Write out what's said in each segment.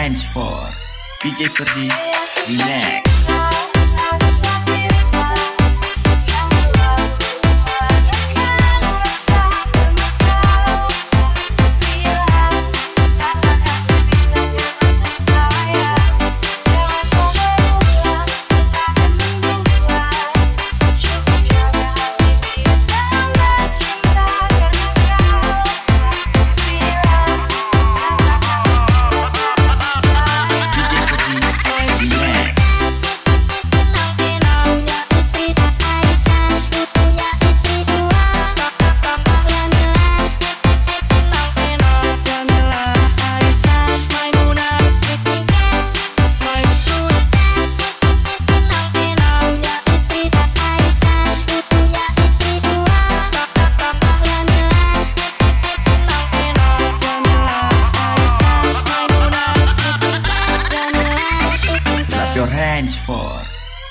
thanks for P جے پتی سی land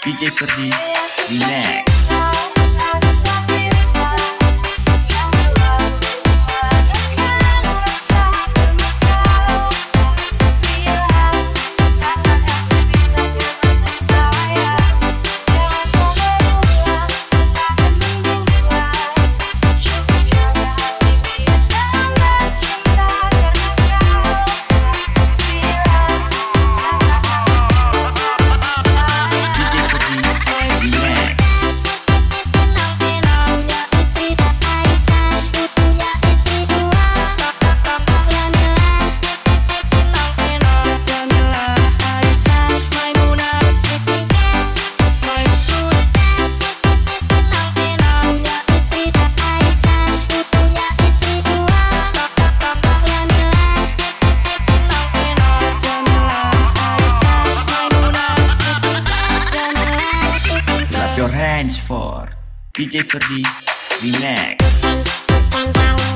پی کے friend thanks for ویزے فر دی وی میک